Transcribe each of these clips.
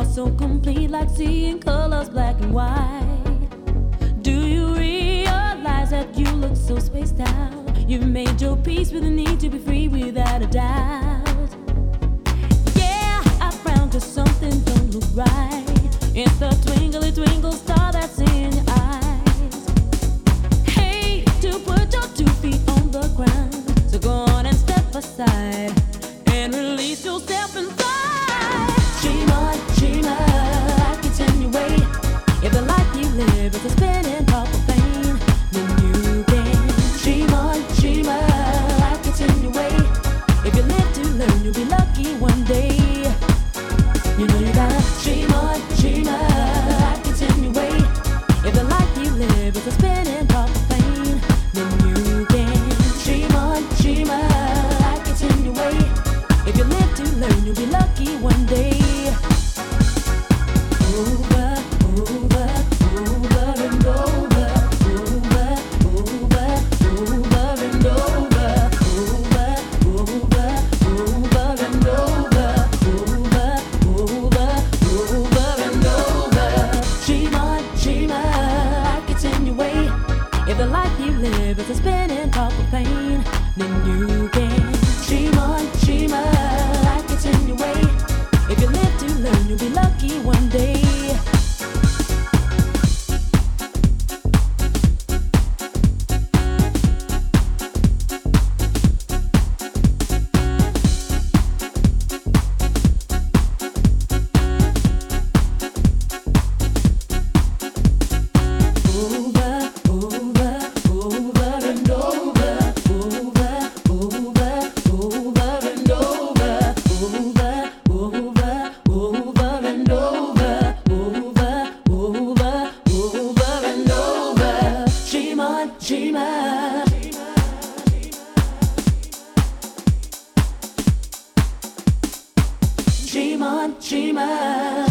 are so complete, like seeing colors black and white. Do you realize that you look so spaced out? You've made your peace with the need to be free without a doubt. Yeah, I frown cause something don't look right. It's a twinkly twinkle star. live as a spinning top of pain, then you can. 멀지만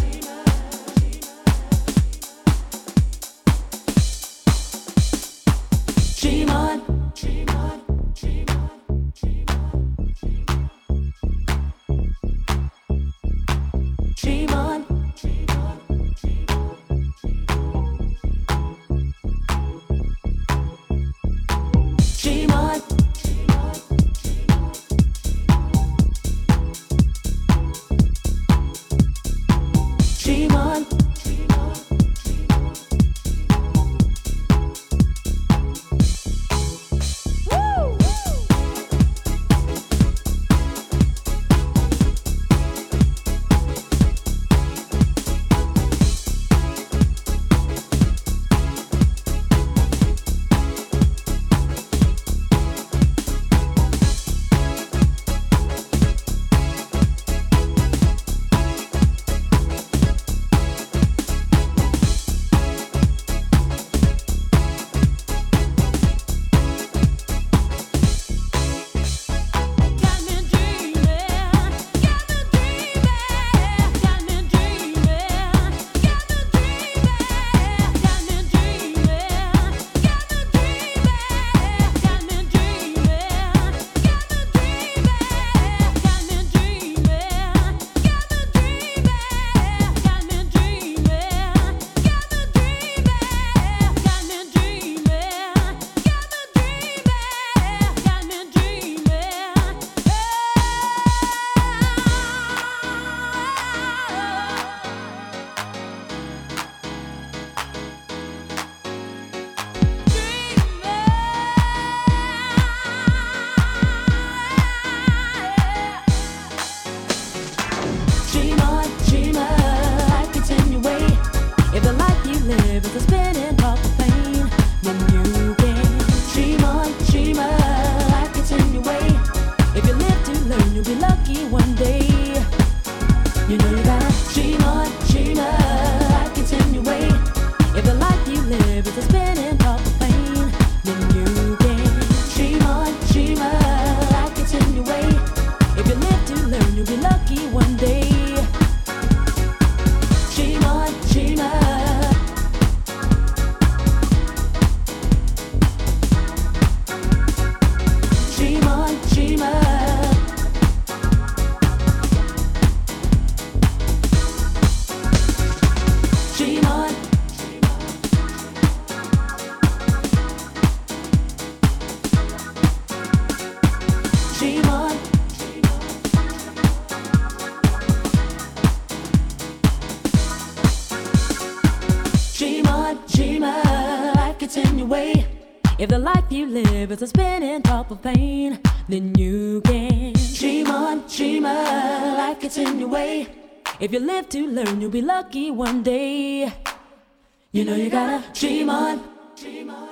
If the life you live is a spinning top of pain, then you can dream on, dream on, like it's in your way. If you live to learn, you'll be lucky one day. You know you gotta dream on, dream on.